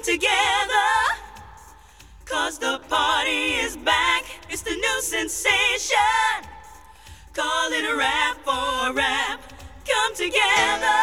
come together. Cause the party is back. It's the new sensation. Call it a rap for a rap. Come together.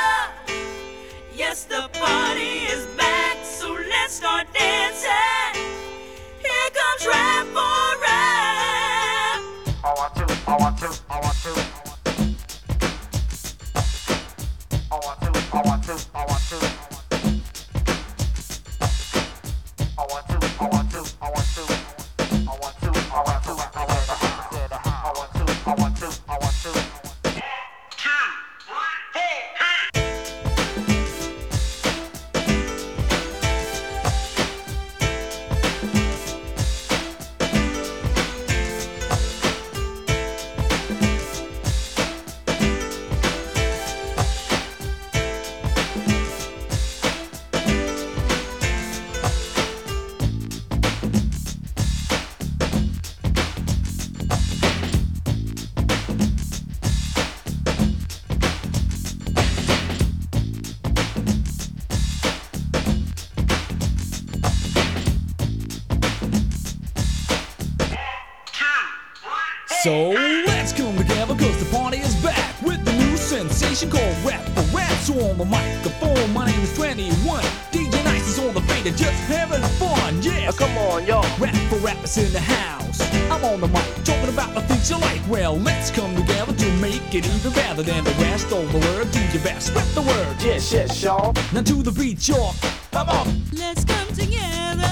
So let's come together cause the party is back with the new sensation called Rap for Rap. So on the microphone, my name is 21. DJ Nice is on the fader, just having fun, yes. Oh, come on, yo. Rap for rappers in the house. I'm on the mic, talking about the things you like. Well, let's come together to make it even better than the rest. of the world. do your best, spread the word. Yes, yes, y'all. Now to the beat, y'all. Come on. Let's come together.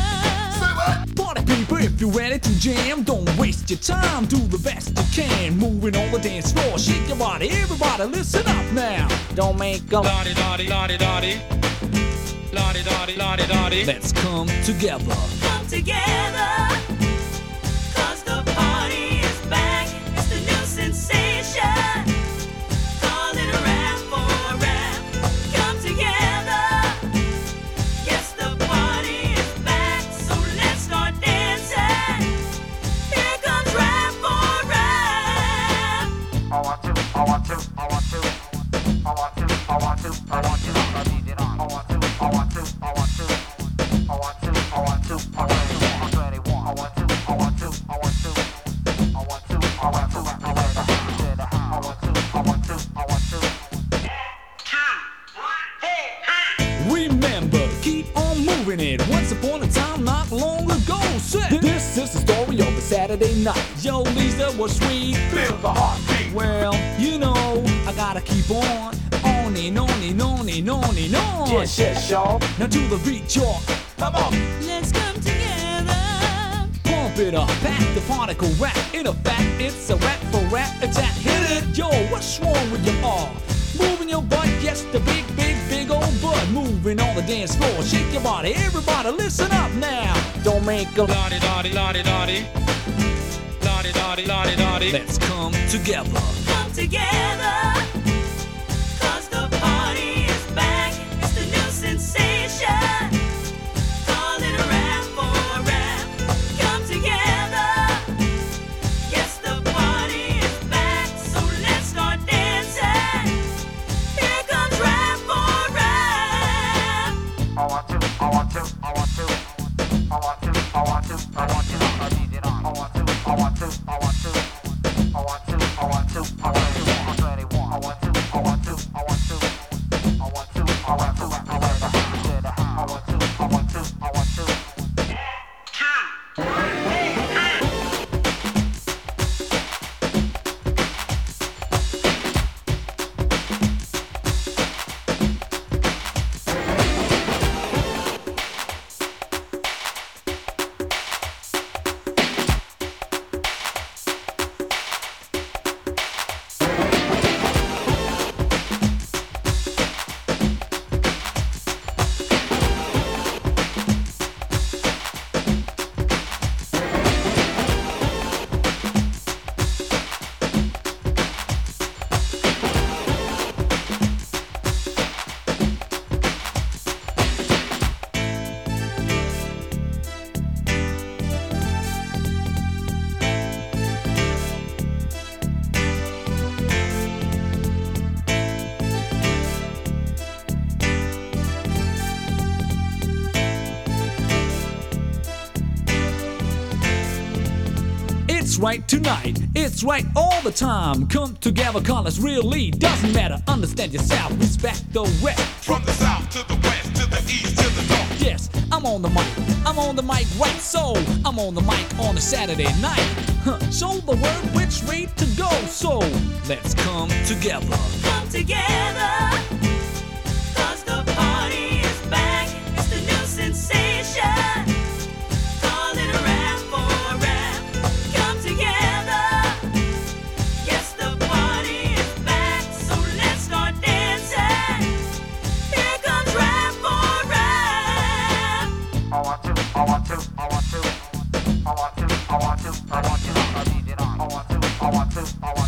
Party people, if you're ready to jam, don't waste your time. Do the best you can. Moving on the dance floor, shake your body. Everybody, listen up now. Don't make them. Lottie dottie lottie dottie. Lottie dottie lottie dottie. Let's come together. Come together. Moving. Once upon a time, not long ago, said this is the story of a Saturday night. Yo, Lisa was sweet. Feel the heartbeat. Well, you know, I gotta keep on, on and on and on and on and on. Yes, yes, y'all. Now to the beat, y'all. Come on. Let's come together. Pump it up, back the particle rap. In effect, it's a rap for rap attack. Hit it, yo, what's wrong with you all? Moving your butt, yes, the big, butt. Moving on the dance floor, shake your body. Everybody, listen up now. Don't make them. Lottie dottie lottie dottie. Lottie dottie lottie dottie. Let's come together. Come together. It's right tonight, it's right all the time. Come together, call us really. Doesn't matter, understand yourself, respect the rep. From the south to the west, to the east, to the north. Yes, I'm on the mic, I'm on the mic right so. I'm on the mic on a Saturday night. Huh, show the word which way to go. So let's come together. Come together. I want to, I want to, I need it. I want to, I want to, I want to.